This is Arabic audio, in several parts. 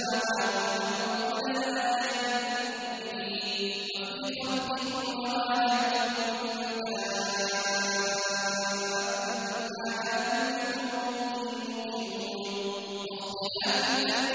سَوَاءٌ وَجَعَلْنَا لِلْمُجْرِمِينَ وَبِفَضْلِ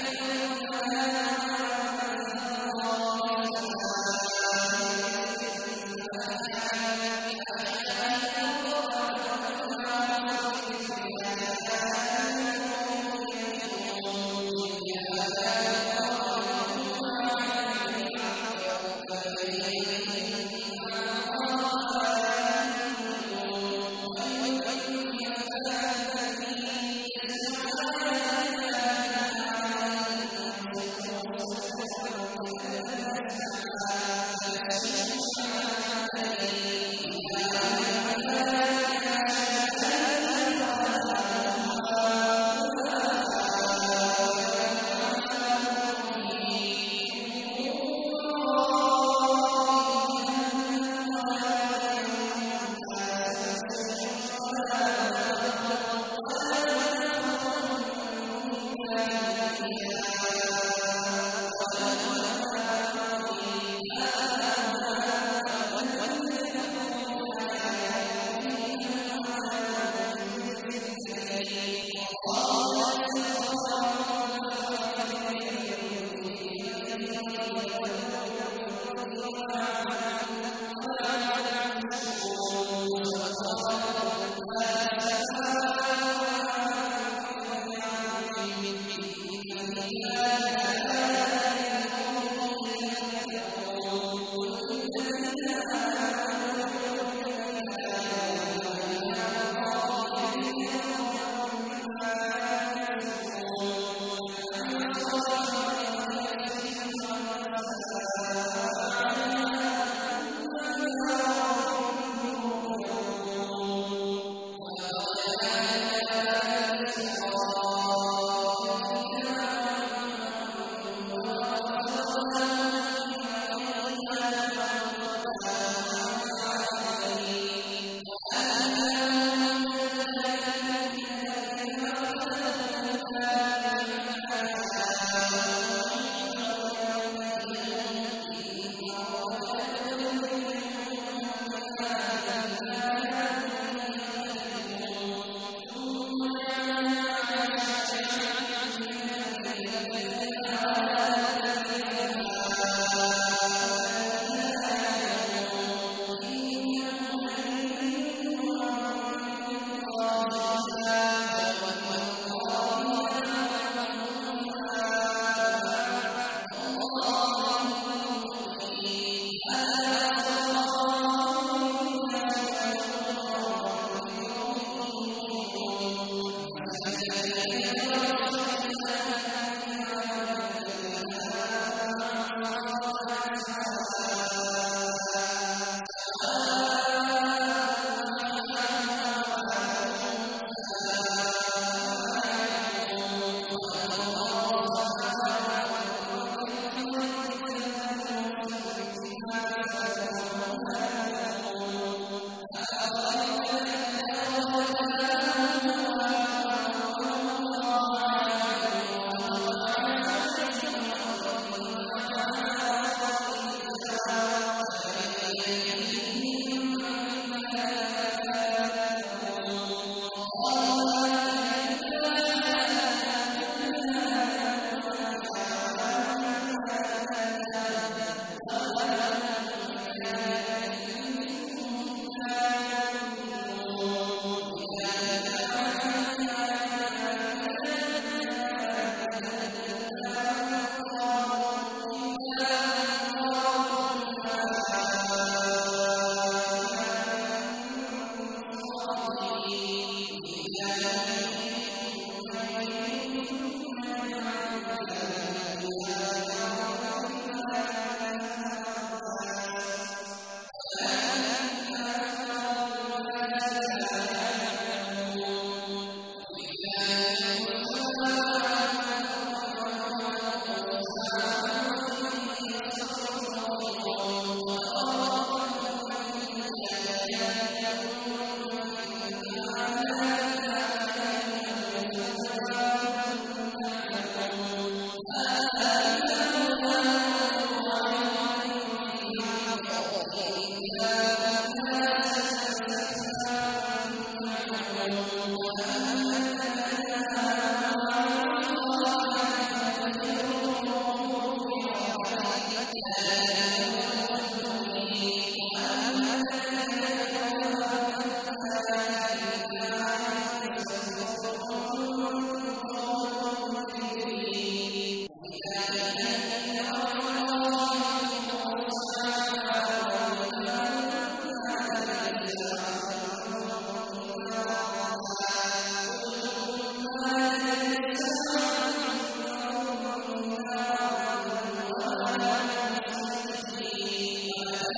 إِلَّا أَرْضٍ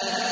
أَلَا